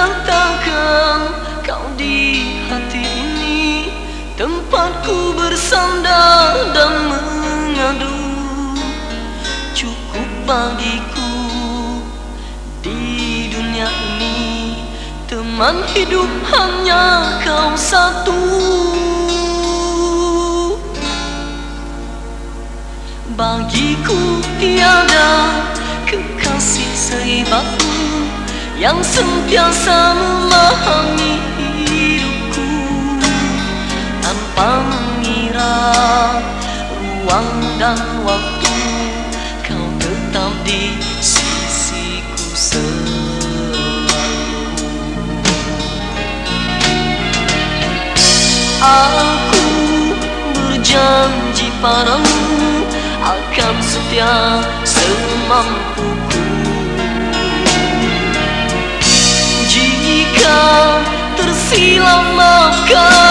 Katakan kau di hati ini. Tempatku bersandar dan mengadu. Cukup bagiku di dunia ini. Teman hidup hanya kau satu. Bagiku tiada kekasih seibatmu yang sentiasa memahami hidupku. Tanpa mengira ruang dan waktu Kau tetap di sisiku selalu. Aku berjanji padamu akan setia semampuku tersilam maafkan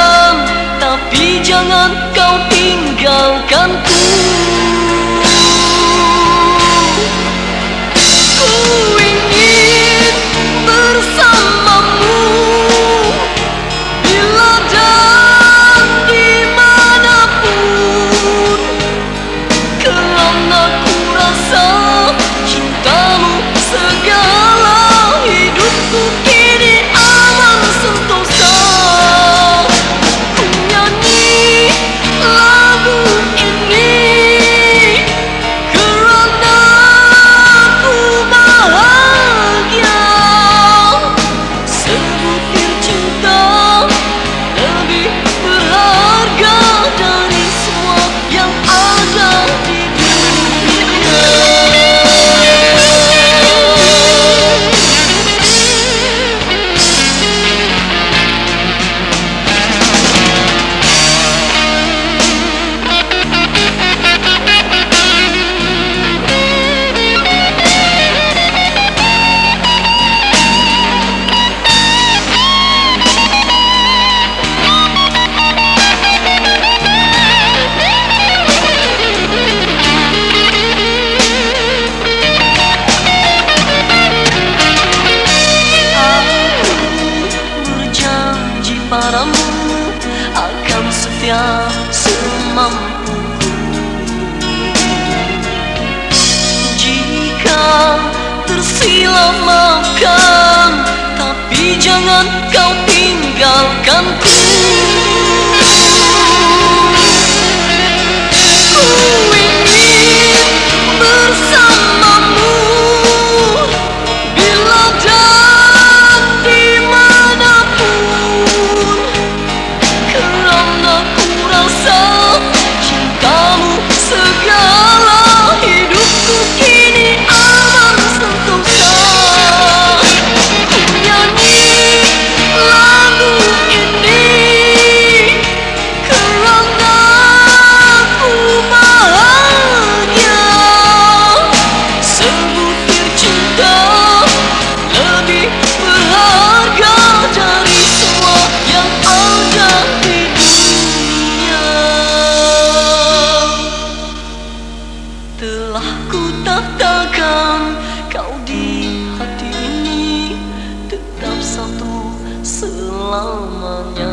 maafkan Tapi jangan kau tinggalkanku satu 浪漫